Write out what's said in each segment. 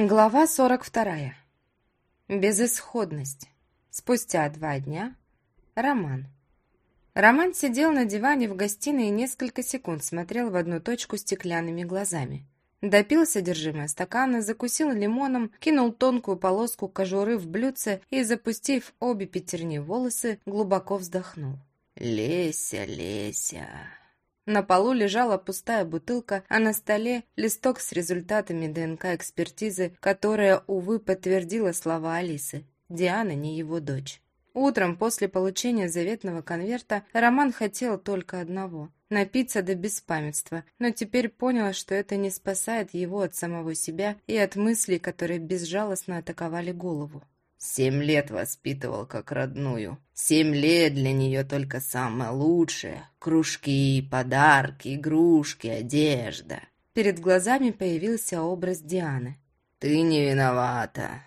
Глава 42. Безысходность. Спустя два дня. Роман. Роман сидел на диване в гостиной и несколько секунд смотрел в одну точку стеклянными глазами. Допил содержимое стакана, закусил лимоном, кинул тонкую полоску кожуры в блюдце и, запустив обе пятерни волосы, глубоко вздохнул. «Леся, Леся!» На полу лежала пустая бутылка, а на столе листок с результатами ДНК-экспертизы, которая, увы, подтвердила слова Алисы. Диана не его дочь. Утром после получения заветного конверта Роман хотел только одного – напиться до беспамятства, но теперь понял, что это не спасает его от самого себя и от мыслей, которые безжалостно атаковали голову. Семь лет воспитывал как родную. Семь лет для нее только самое лучшее. Кружки, подарки, игрушки, одежда. Перед глазами появился образ Дианы. Ты не виновата.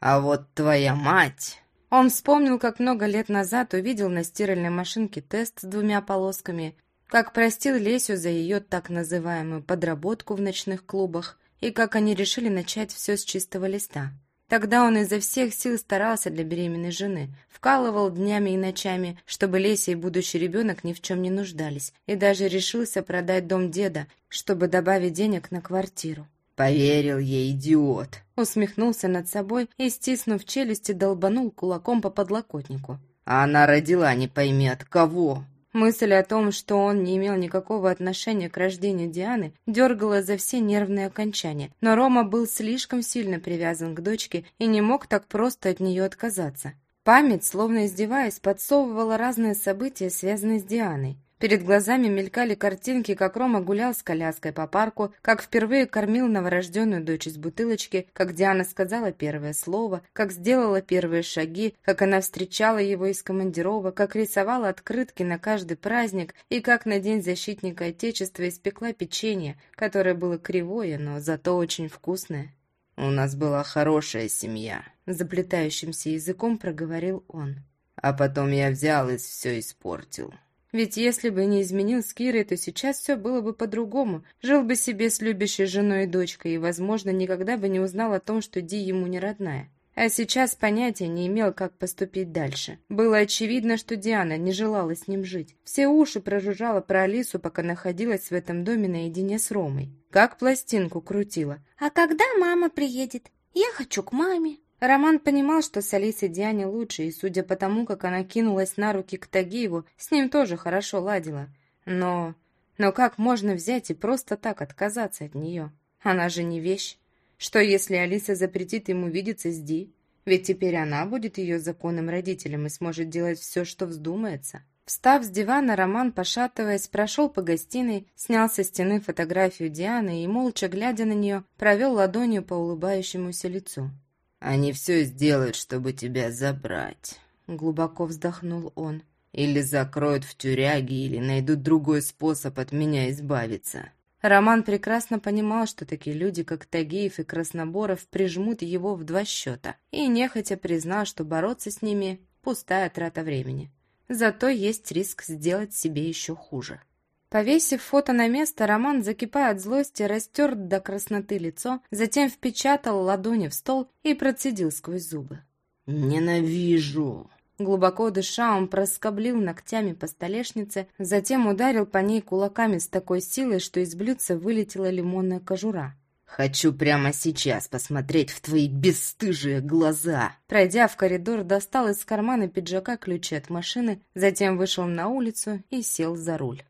А вот твоя мать... Он вспомнил, как много лет назад увидел на стиральной машинке тест с двумя полосками, как простил Лесю за ее так называемую подработку в ночных клубах и как они решили начать все с чистого листа. Тогда он изо всех сил старался для беременной жены, вкалывал днями и ночами, чтобы Леся и будущий ребенок ни в чем не нуждались, и даже решился продать дом деда, чтобы добавить денег на квартиру. «Поверил ей, идиот!» Усмехнулся над собой и, стиснув челюсти, долбанул кулаком по подлокотнику. «А она родила не пойми от кого!» Мысль о том, что он не имел никакого отношения к рождению Дианы, дергала за все нервные окончания, но Рома был слишком сильно привязан к дочке и не мог так просто от нее отказаться. Память, словно издеваясь, подсовывала разные события, связанные с Дианой. Перед глазами мелькали картинки, как Рома гулял с коляской по парку, как впервые кормил новорожденную дочь из бутылочки, как Диана сказала первое слово, как сделала первые шаги, как она встречала его из командировок, как рисовала открытки на каждый праздник и как на День защитника Отечества испекла печенье, которое было кривое, но зато очень вкусное. «У нас была хорошая семья», — заплетающимся языком проговорил он. «А потом я взял и все испортил». Ведь если бы не изменил с Кирой, то сейчас все было бы по-другому. Жил бы себе с любящей женой и дочкой, и, возможно, никогда бы не узнал о том, что Ди ему не родная. А сейчас понятия не имел, как поступить дальше. Было очевидно, что Диана не желала с ним жить. Все уши прожужжала про Алису, пока находилась в этом доме наедине с Ромой. Как пластинку крутила. «А когда мама приедет? Я хочу к маме». Роман понимал, что с Алисой Диане лучше, и судя по тому, как она кинулась на руки к Тагиеву, с ним тоже хорошо ладила. Но... Но как можно взять и просто так отказаться от нее? Она же не вещь. Что если Алиса запретит ему видеться с Ди? Ведь теперь она будет ее законным родителем и сможет делать все, что вздумается. Встав с дивана, Роман, пошатываясь, прошел по гостиной, снял со стены фотографию Дианы и, молча глядя на нее, провел ладонью по улыбающемуся лицу. Они все сделают, чтобы тебя забрать. Глубоко вздохнул он. Или закроют в тюряге, или найдут другой способ от меня избавиться. Роман прекрасно понимал, что такие люди, как Тагиев и Красноборов, прижмут его в два счета, и нехотя признал, что бороться с ними – пустая трата времени. Зато есть риск сделать себе еще хуже. Повесив фото на место, Роман, закипая от злости, растер до красноты лицо, затем впечатал ладони в стол и процедил сквозь зубы. «Ненавижу!» Глубоко дыша, он проскоблил ногтями по столешнице, затем ударил по ней кулаками с такой силой, что из блюдца вылетела лимонная кожура. «Хочу прямо сейчас посмотреть в твои бесстыжие глаза!» Пройдя в коридор, достал из кармана пиджака ключи от машины, затем вышел на улицу и сел за руль.